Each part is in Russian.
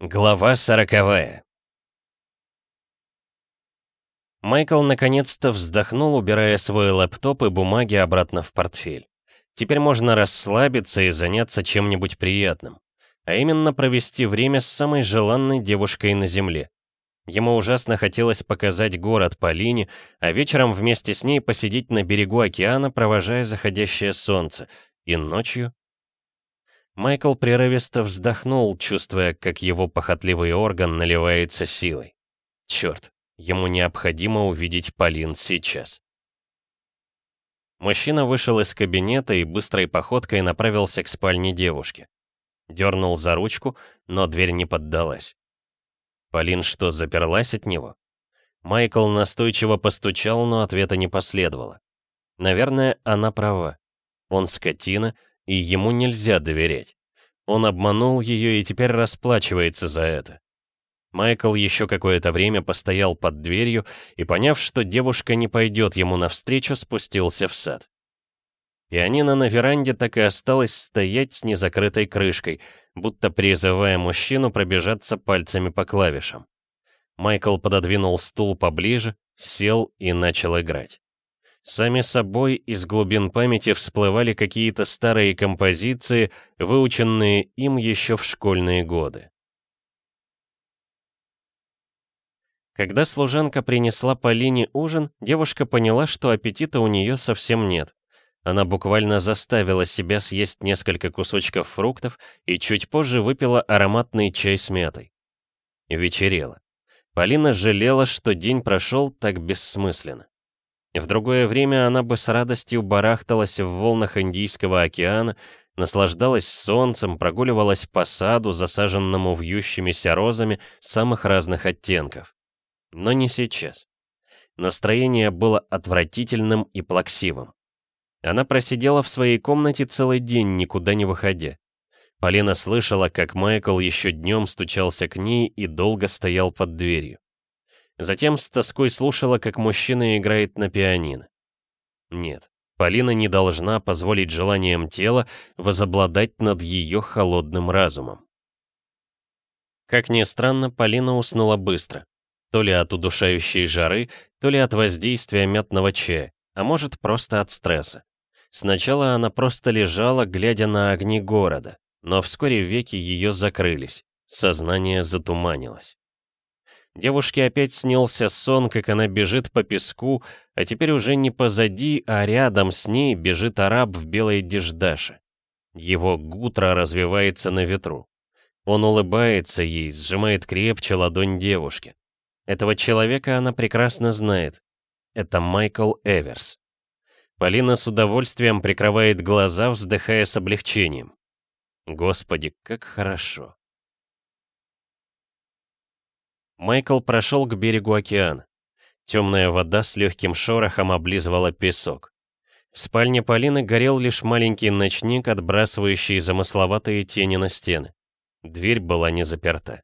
Глава сороковая Майкл наконец-то вздохнул, убирая свой лэптоп и бумаги обратно в портфель. Теперь можно расслабиться и заняться чем-нибудь приятным. А именно провести время с самой желанной девушкой на Земле. Ему ужасно хотелось показать город Полине, а вечером вместе с ней посидеть на берегу океана, провожая заходящее солнце. И ночью Майкл прерывисто вздохнул, чувствуя, как его похотливый орган наливается силой. Черт, ему необходимо увидеть Полин сейчас. Мужчина вышел из кабинета и быстрой походкой направился к спальне девушки. Дернул за ручку, но дверь не поддалась. Полин что, заперлась от него? Майкл настойчиво постучал, но ответа не последовало. Наверное, она права. Он скотина, и ему нельзя доверять. Он обманул ее и теперь расплачивается за это. Майкл еще какое-то время постоял под дверью и, поняв, что девушка не пойдет ему навстречу, спустился в сад. Пианино на веранде так и осталось стоять с незакрытой крышкой, будто призывая мужчину пробежаться пальцами по клавишам. Майкл пододвинул стул поближе, сел и начал играть. Сами собой из глубин памяти всплывали какие-то старые композиции, выученные им еще в школьные годы. Когда служанка принесла Полине ужин, девушка поняла, что аппетита у нее совсем нет. Она буквально заставила себя съесть несколько кусочков фруктов и чуть позже выпила ароматный чай с мятой. Вечерело. Полина жалела, что день прошел так бессмысленно. В другое время она бы с радостью барахталась в волнах Индийского океана, наслаждалась солнцем, прогуливалась по саду, засаженному вьющимися розами самых разных оттенков. Но не сейчас. Настроение было отвратительным и плаксивым. Она просидела в своей комнате целый день, никуда не выходя. Полина слышала, как Майкл еще днем стучался к ней и долго стоял под дверью. Затем с тоской слушала, как мужчина играет на пианино. Нет, Полина не должна позволить желаниям тела возобладать над ее холодным разумом. Как ни странно, Полина уснула быстро. То ли от удушающей жары, то ли от воздействия мятного чая, а может просто от стресса. Сначала она просто лежала, глядя на огни города, но вскоре веки ее закрылись, сознание затуманилось. Девушке опять снился сон, как она бежит по песку, а теперь уже не позади, а рядом с ней бежит араб в белой деждаше. Его гутро развивается на ветру. Он улыбается ей, сжимает крепче ладонь девушки. Этого человека она прекрасно знает. Это Майкл Эверс. Полина с удовольствием прикрывает глаза, вздыхая с облегчением. Господи, как хорошо. Майкл прошел к берегу океана. Темная вода с легким шорохом облизывала песок. В спальне Полины горел лишь маленький ночник, отбрасывающий замысловатые тени на стены. Дверь была не заперта.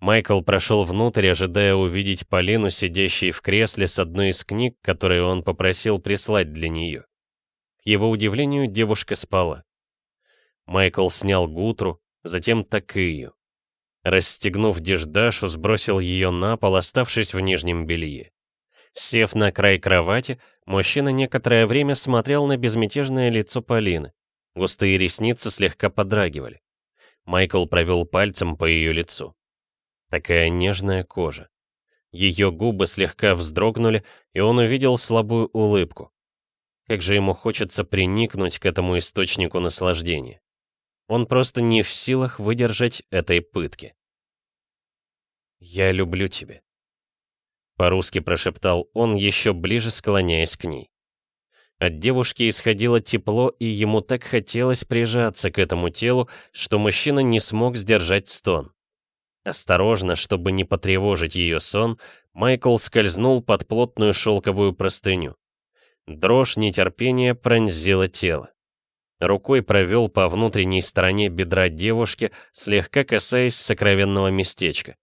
Майкл прошел внутрь, ожидая увидеть Полину, сидящей в кресле с одной из книг, которые он попросил прислать для нее. К его удивлению, девушка спала. Майкл снял гутру, затем такую. Расстегнув деждашу, сбросил ее на пол, оставшись в нижнем белье. Сев на край кровати, мужчина некоторое время смотрел на безмятежное лицо Полины. Густые ресницы слегка подрагивали. Майкл провел пальцем по ее лицу. Такая нежная кожа. Ее губы слегка вздрогнули, и он увидел слабую улыбку. Как же ему хочется приникнуть к этому источнику наслаждения. Он просто не в силах выдержать этой пытки. «Я люблю тебя», — по-русски прошептал он, еще ближе склоняясь к ней. От девушки исходило тепло, и ему так хотелось прижаться к этому телу, что мужчина не смог сдержать стон. Осторожно, чтобы не потревожить ее сон, Майкл скользнул под плотную шелковую простыню. Дрожь нетерпения пронзила тело. Рукой провел по внутренней стороне бедра девушки, слегка касаясь сокровенного местечка.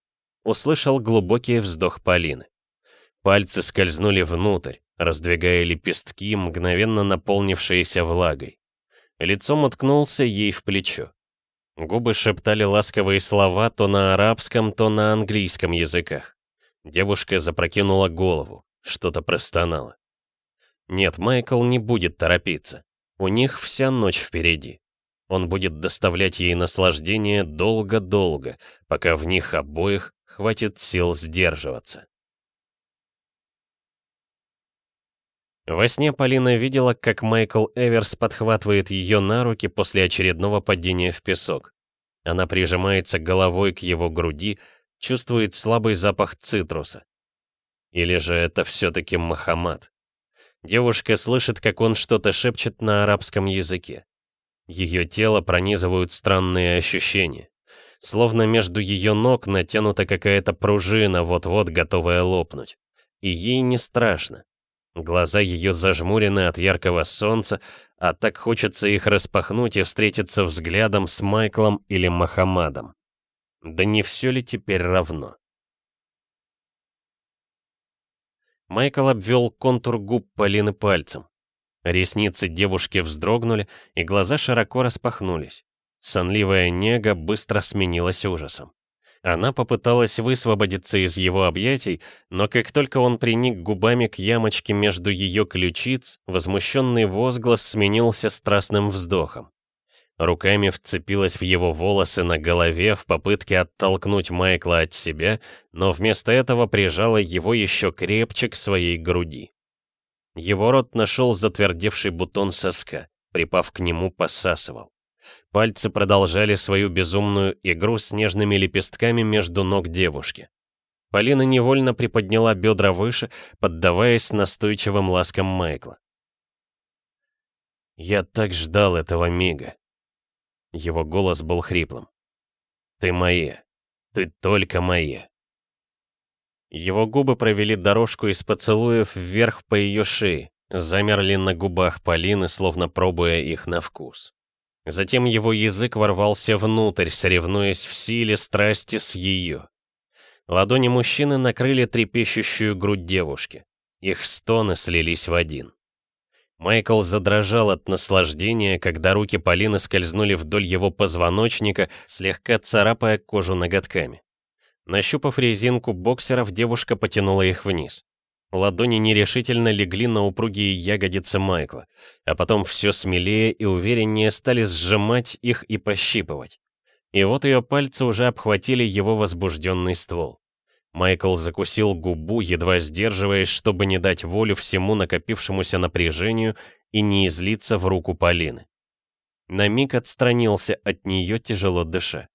Услышал глубокий вздох Полины. Пальцы скользнули внутрь, раздвигая лепестки, мгновенно наполнившиеся влагой. Лицом уткнулся ей в плечо. Губы шептали ласковые слова то на арабском, то на английском языках. Девушка запрокинула голову, что-то простонала. Нет, Майкл не будет торопиться. У них вся ночь впереди. Он будет доставлять ей наслаждение долго-долго, пока в них обоих хватит сил сдерживаться. Во сне Полина видела, как Майкл Эверс подхватывает ее на руки после очередного падения в песок. Она прижимается головой к его груди, чувствует слабый запах цитруса. Или же это все-таки Махамад? Девушка слышит, как он что-то шепчет на арабском языке. Ее тело пронизывают странные ощущения. Словно между ее ног натянута какая-то пружина, вот-вот готовая лопнуть. И ей не страшно. Глаза ее зажмурены от яркого солнца, а так хочется их распахнуть и встретиться взглядом с Майклом или Махамадом. Да не все ли теперь равно? Майкл обвел контур губ Полины пальцем. Ресницы девушки вздрогнули, и глаза широко распахнулись. Сонливая нега быстро сменилась ужасом. Она попыталась высвободиться из его объятий, но как только он приник губами к ямочке между ее ключиц, возмущенный возглас сменился страстным вздохом. Руками вцепилась в его волосы на голове в попытке оттолкнуть Майкла от себя, но вместо этого прижала его еще крепче к своей груди. Его рот нашел затвердевший бутон соска, припав к нему, посасывал. Пальцы продолжали свою безумную игру с нежными лепестками между ног девушки. Полина невольно приподняла бедра выше, поддаваясь настойчивым ласкам Майкла. «Я так ждал этого мига». Его голос был хриплым. «Ты моя. Ты только моя». Его губы провели дорожку из поцелуев вверх по ее шее, замерли на губах Полины, словно пробуя их на вкус. Затем его язык ворвался внутрь, соревнуясь в силе страсти с ее. Ладони мужчины накрыли трепещущую грудь девушки. Их стоны слились в один. Майкл задрожал от наслаждения, когда руки Полины скользнули вдоль его позвоночника, слегка царапая кожу ноготками. Нащупав резинку боксеров, девушка потянула их вниз. Ладони нерешительно легли на упругие ягодицы Майкла, а потом все смелее и увереннее стали сжимать их и пощипывать. И вот ее пальцы уже обхватили его возбужденный ствол. Майкл закусил губу, едва сдерживаясь, чтобы не дать волю всему накопившемуся напряжению и не излиться в руку Полины. На миг отстранился от нее, тяжело дыша.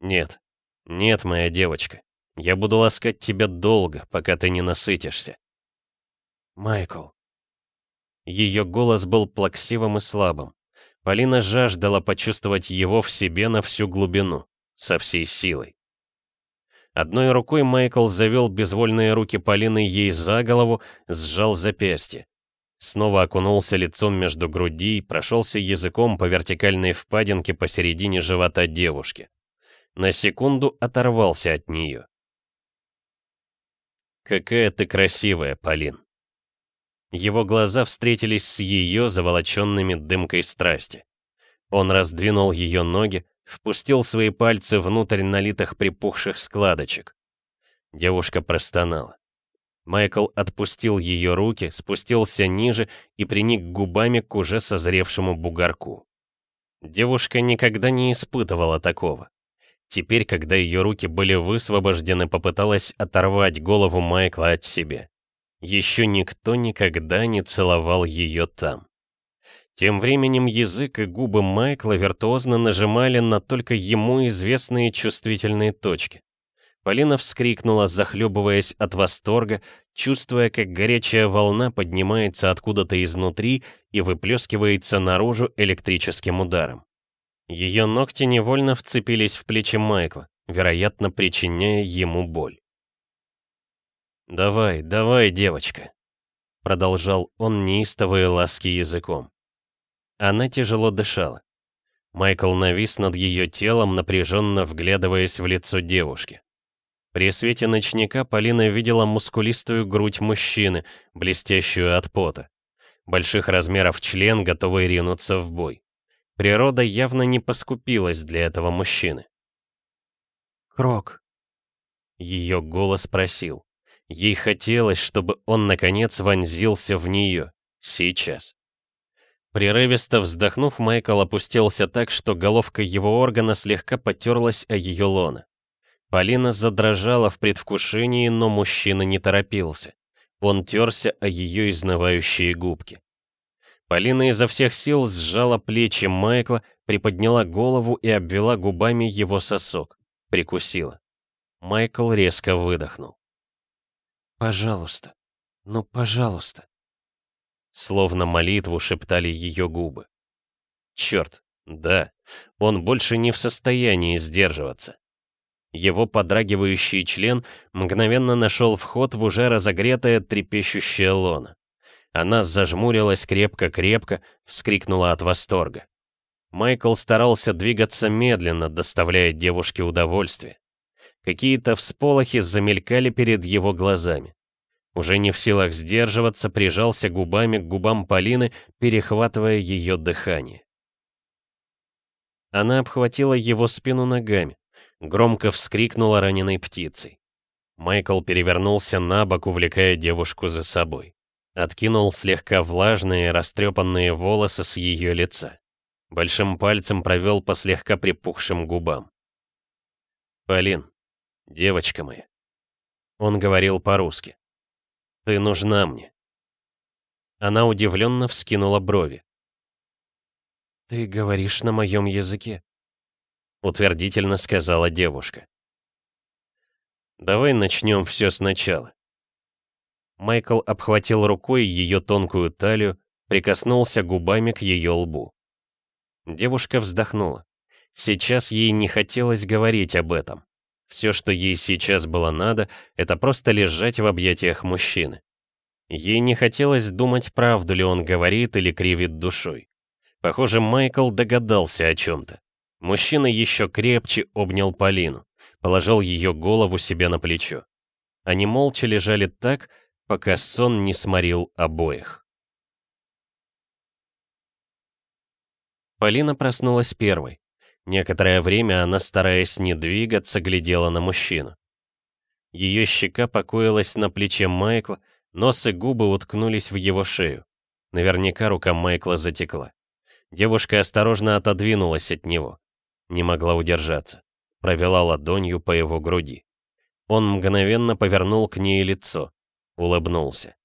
«Нет, нет, моя девочка, я буду ласкать тебя долго, пока ты не насытишься. Майкл. Ее голос был плаксивым и слабым. Полина жаждала почувствовать его в себе на всю глубину, со всей силой. Одной рукой Майкл завел безвольные руки Полины ей за голову, сжал запястье. Снова окунулся лицом между груди и прошелся языком по вертикальной впадинке посередине живота девушки. На секунду оторвался от нее. «Какая ты красивая, Полин!» Его глаза встретились с ее заволоченными дымкой страсти. Он раздвинул ее ноги, впустил свои пальцы внутрь налитых припухших складочек. Девушка простонала. Майкл отпустил ее руки, спустился ниже и приник губами к уже созревшему бугорку. Девушка никогда не испытывала такого. Теперь, когда ее руки были высвобождены, попыталась оторвать голову Майкла от себя. Еще никто никогда не целовал ее там. Тем временем язык и губы Майкла виртуозно нажимали на только ему известные чувствительные точки. Полина вскрикнула, захлебываясь от восторга, чувствуя, как горячая волна поднимается откуда-то изнутри и выплескивается наружу электрическим ударом. Ее ногти невольно вцепились в плечи Майкла, вероятно, причиняя ему боль. «Давай, давай, девочка», — продолжал он неистовые ласки языком. Она тяжело дышала. Майкл навис над ее телом, напряженно вглядываясь в лицо девушки. При свете ночника Полина видела мускулистую грудь мужчины, блестящую от пота. Больших размеров член, готовый ринуться в бой. Природа явно не поскупилась для этого мужчины. «Крок», — ее голос просил. Ей хотелось, чтобы он, наконец, вонзился в нее. Сейчас. Прерывисто вздохнув, Майкл опустился так, что головка его органа слегка потерлась о ее лона. Полина задрожала в предвкушении, но мужчина не торопился. Он терся о ее изнывающие губки. Полина изо всех сил сжала плечи Майкла, приподняла голову и обвела губами его сосок. Прикусила. Майкл резко выдохнул. «Пожалуйста, ну пожалуйста». Словно молитву шептали ее губы. Черт, да, он больше не в состоянии сдерживаться. Его подрагивающий член мгновенно нашел вход в уже разогретое трепещущее лоно. Она зажмурилась крепко-крепко, вскрикнула от восторга. Майкл старался двигаться медленно, доставляя девушке удовольствие. Какие-то всполохи замелькали перед его глазами. Уже не в силах сдерживаться, прижался губами к губам Полины, перехватывая ее дыхание. Она обхватила его спину ногами, громко вскрикнула раненой птицей. Майкл перевернулся на бок, увлекая девушку за собой. Откинул слегка влажные, растрепанные волосы с ее лица. Большим пальцем провел по слегка припухшим губам. «Полин, девочка моя». Он говорил по-русски. «Ты нужна мне». Она удивленно вскинула брови. «Ты говоришь на моем языке», — утвердительно сказала девушка. «Давай начнем все сначала». Майкл обхватил рукой ее тонкую талию, прикоснулся губами к ее лбу. Девушка вздохнула. Сейчас ей не хотелось говорить об этом. Все, что ей сейчас было надо, это просто лежать в объятиях мужчины. Ей не хотелось думать, правду ли он говорит или кривит душой. Похоже, Майкл догадался о чем-то. Мужчина еще крепче обнял Полину, положил ее голову себе на плечо. Они молча лежали так, пока сон не сморил обоих. Полина проснулась первой. Некоторое время она, стараясь не двигаться, глядела на мужчину. Ее щека покоилась на плече Майкла, нос и губы уткнулись в его шею. Наверняка рука Майкла затекла. Девушка осторожно отодвинулась от него. Не могла удержаться. Провела ладонью по его груди. Он мгновенно повернул к ней лицо. Улыбнулся.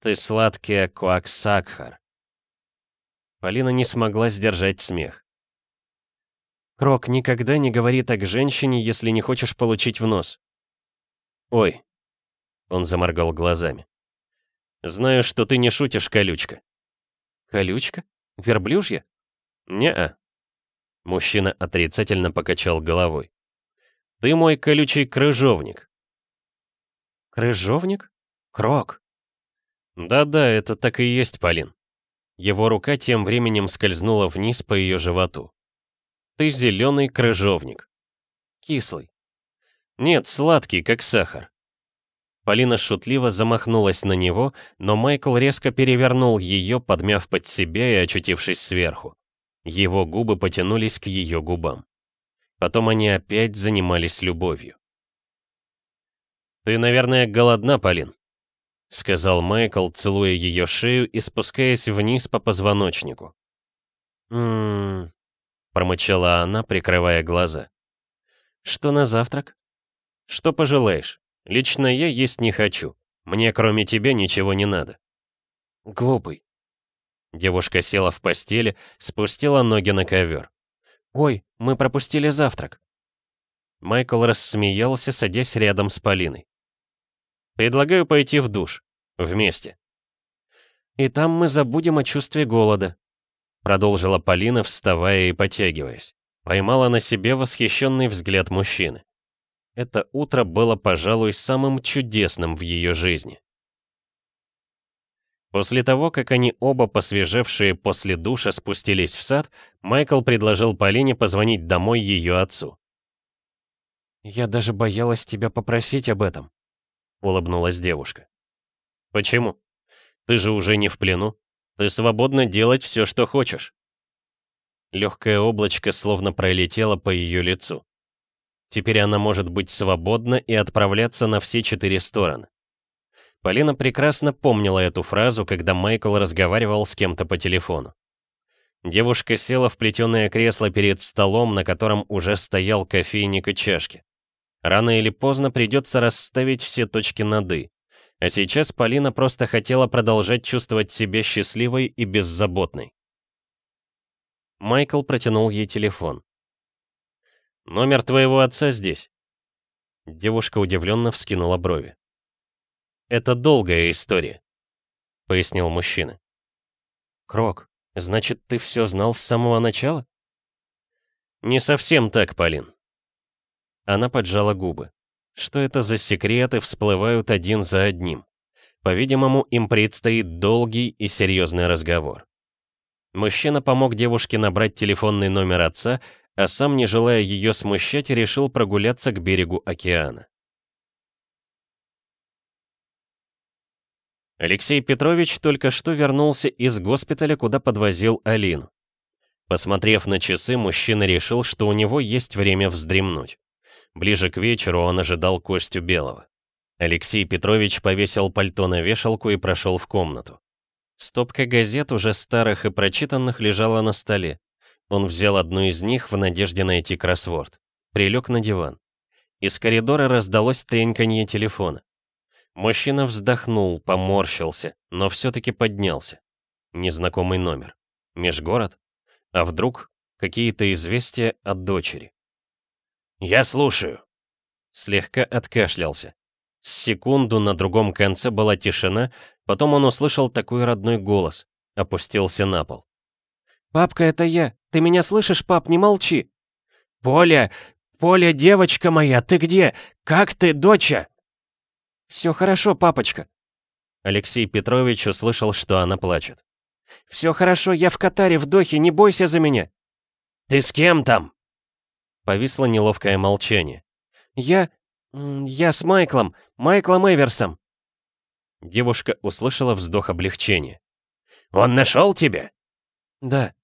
«Ты сладкий, как сахар». Полина не смогла сдержать смех. Крок никогда не говори так женщине, если не хочешь получить в нос. Ой. Он заморгал глазами. Знаю, что ты не шутишь, колючка. Колючка? Верблюжья? Не-а. Мужчина отрицательно покачал головой. Ты мой колючий крыжовник. Крыжовник? Крок. Да-да, это так и есть, Полин. Его рука тем временем скользнула вниз по ее животу. Ты зеленый крыжовник. Кислый. Нет, сладкий, как сахар. Полина шутливо замахнулась на него, но Майкл резко перевернул ее, подмяв под себя и очутившись сверху. Его губы потянулись к ее губам. Потом они опять занимались любовью. «Ты, наверное, голодна, Полин», — сказал Майкл, целуя ее шею и спускаясь вниз по позвоночнику. «Ммм, промычала она, прикрывая глаза. «Что на завтрак?» «Что пожелаешь? Лично я есть не хочу. Мне кроме тебя ничего не надо». «Глупый». Девушка села в постели, спустила ноги на ковер. «Ой, мы пропустили завтрак». Майкл рассмеялся, садясь рядом с Полиной. «Предлагаю пойти в душ. Вместе». «И там мы забудем о чувстве голода», Продолжила Полина, вставая и потягиваясь. Поймала на себе восхищенный взгляд мужчины. Это утро было, пожалуй, самым чудесным в ее жизни. После того, как они оба, посвежевшие после душа, спустились в сад, Майкл предложил Полине позвонить домой ее отцу. «Я даже боялась тебя попросить об этом», — улыбнулась девушка. «Почему? Ты же уже не в плену. Ты свободна делать все, что хочешь. Легкое облачко словно пролетело по ее лицу. Теперь она может быть свободна и отправляться на все четыре стороны. Полина прекрасно помнила эту фразу, когда Майкл разговаривал с кем-то по телефону. Девушка села в плетеное кресло перед столом, на котором уже стоял кофейник и чашки. Рано или поздно придется расставить все точки над «и». А сейчас Полина просто хотела продолжать чувствовать себя счастливой и беззаботной. Майкл протянул ей телефон. «Номер твоего отца здесь». Девушка удивленно вскинула брови. «Это долгая история», — пояснил мужчина. «Крок, значит, ты все знал с самого начала?» «Не совсем так, Полин». Она поджала губы. Что это за секреты всплывают один за одним? По-видимому, им предстоит долгий и серьезный разговор. Мужчина помог девушке набрать телефонный номер отца, а сам, не желая ее смущать, решил прогуляться к берегу океана. Алексей Петрович только что вернулся из госпиталя, куда подвозил Алину. Посмотрев на часы, мужчина решил, что у него есть время вздремнуть. Ближе к вечеру он ожидал Костю Белого. Алексей Петрович повесил пальто на вешалку и прошел в комнату. Стопка газет, уже старых и прочитанных, лежала на столе. Он взял одну из них в надежде найти кроссворд. Прилег на диван. Из коридора раздалось треньканье телефона. Мужчина вздохнул, поморщился, но все-таки поднялся. Незнакомый номер. Межгород? А вдруг какие-то известия от дочери? «Я слушаю». Слегка откашлялся. С секунду на другом конце была тишина, потом он услышал такой родной голос. Опустился на пол. «Папка, это я. Ты меня слышишь, пап? Не молчи!» «Поля! Поля, девочка моя, ты где? Как ты, доча?» «Все хорошо, папочка». Алексей Петрович услышал, что она плачет. «Все хорошо, я в Катаре, в Дохе, не бойся за меня». «Ты с кем там?» Повисло неловкое молчание. «Я... я с Майклом, Майклом Эверсом». Девушка услышала вздох облегчения. «Он нашел тебя?» «Да».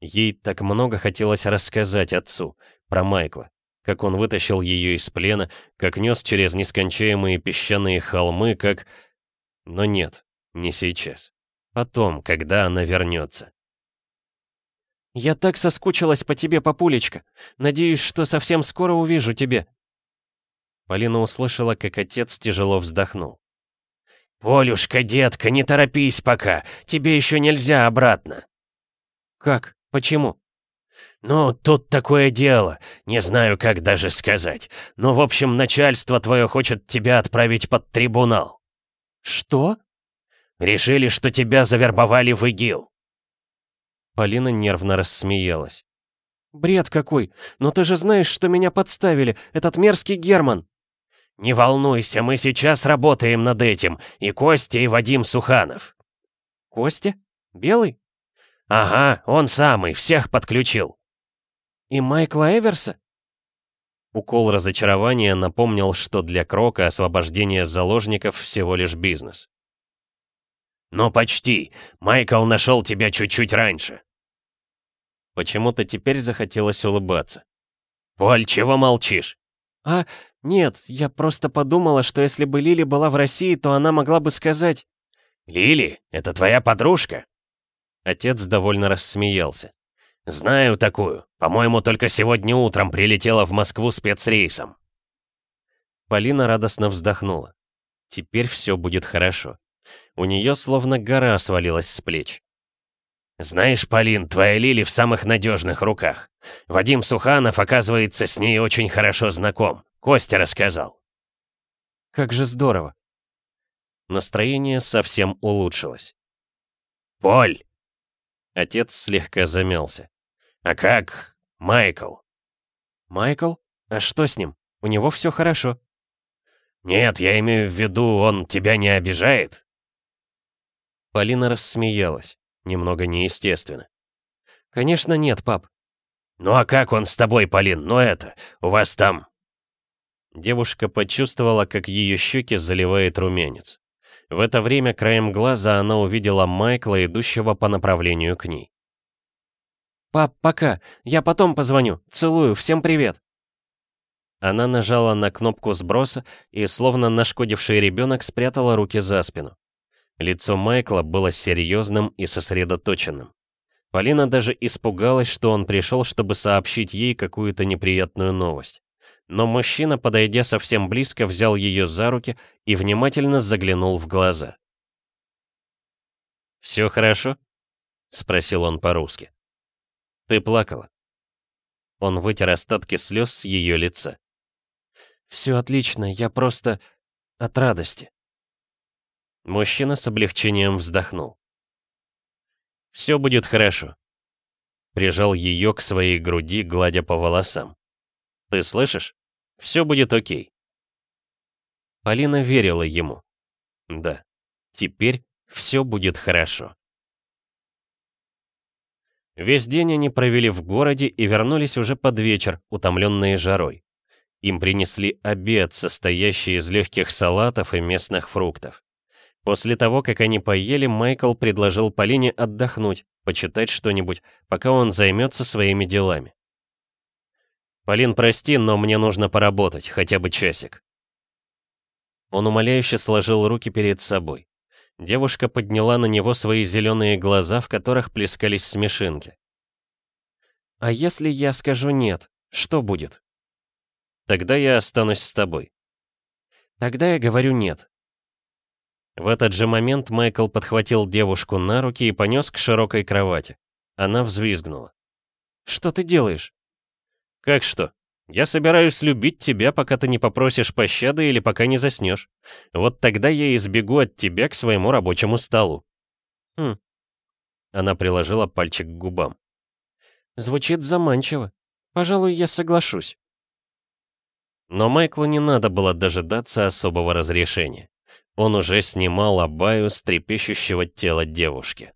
Ей так много хотелось рассказать отцу про Майкла, как он вытащил ее из плена, как нес через нескончаемые песчаные холмы, как... Но нет, не сейчас. Потом, когда она вернется. «Я так соскучилась по тебе, папулечка. Надеюсь, что совсем скоро увижу тебя». Полина услышала, как отец тяжело вздохнул. «Полюшка, детка, не торопись пока. Тебе еще нельзя обратно». «Как? Почему?» «Ну, тут такое дело. Не знаю, как даже сказать. Но, в общем, начальство твое хочет тебя отправить под трибунал». «Что?» «Решили, что тебя завербовали в ИГИЛ». Полина нервно рассмеялась. «Бред какой! Но ты же знаешь, что меня подставили, этот мерзкий Герман!» «Не волнуйся, мы сейчас работаем над этим, и Костя, и Вадим Суханов». «Костя? Белый?» «Ага, он самый, всех подключил». «И Майкла Эверса?» Укол разочарования напомнил, что для Крока освобождение заложников всего лишь бизнес. «Ну почти. Майкл нашел тебя чуть-чуть раньше». Почему-то теперь захотелось улыбаться. «Поль, чего молчишь?» «А, нет, я просто подумала, что если бы Лили была в России, то она могла бы сказать...» «Лили? Это твоя подружка?» Отец довольно рассмеялся. «Знаю такую. По-моему, только сегодня утром прилетела в Москву спецрейсом». Полина радостно вздохнула. Теперь все будет хорошо. У нее словно гора свалилась с плеч. «Знаешь, Полин, твоя Лили в самых надежных руках. Вадим Суханов, оказывается, с ней очень хорошо знаком. Костя рассказал». «Как же здорово!» Настроение совсем улучшилось. «Поль!» Отец слегка замялся. «А как Майкл?» «Майкл? А что с ним? У него все хорошо». «Нет, я имею в виду, он тебя не обижает?» Полина рассмеялась, немного неестественно. «Конечно нет, пап». «Ну а как он с тобой, Полин? Ну это, у вас там...» Девушка почувствовала, как ее щеки заливает румянец. В это время краем глаза она увидела Майкла, идущего по направлению к ней. «Пап, пока. Я потом позвоню. Целую. Всем привет!» Она нажала на кнопку сброса и, словно нашкодивший ребенок, спрятала руки за спину. Лицо Майкла было серьезным и сосредоточенным. Полина даже испугалась, что он пришел, чтобы сообщить ей какую-то неприятную новость. Но мужчина, подойдя совсем близко, взял ее за руки и внимательно заглянул в глаза. «Все хорошо?» — спросил он по-русски. «Ты плакала?» Он вытер остатки слез с ее лица. «Все отлично, я просто... от радости». Мужчина с облегчением вздохнул. «Все будет хорошо». Прижал ее к своей груди, гладя по волосам. «Ты слышишь? Все будет окей». Полина верила ему. Да, теперь все будет хорошо. Весь день они провели в городе и вернулись уже под вечер, утомленные жарой. Им принесли обед, состоящий из легких салатов и местных фруктов. После того, как они поели, Майкл предложил Полине отдохнуть, почитать что-нибудь, пока он займется своими делами. «Полин, прости, но мне нужно поработать, хотя бы часик». Он умоляюще сложил руки перед собой. Девушка подняла на него свои зеленые глаза, в которых плескались смешинки. «А если я скажу нет, что будет?» «Тогда я останусь с тобой». «Тогда я говорю нет. В этот же момент Майкл подхватил девушку на руки и понес к широкой кровати. Она взвизгнула. «Что ты делаешь?» «Как что? Я собираюсь любить тебя, пока ты не попросишь пощады или пока не заснешь. Вот тогда я избегу от тебя к своему рабочему столу». «Хм». Она приложила пальчик к губам. «Звучит заманчиво. Пожалуй, я соглашусь». Но Майклу не надо было дожидаться особого разрешения. Он уже снимал абаю с трепещущего тела девушки.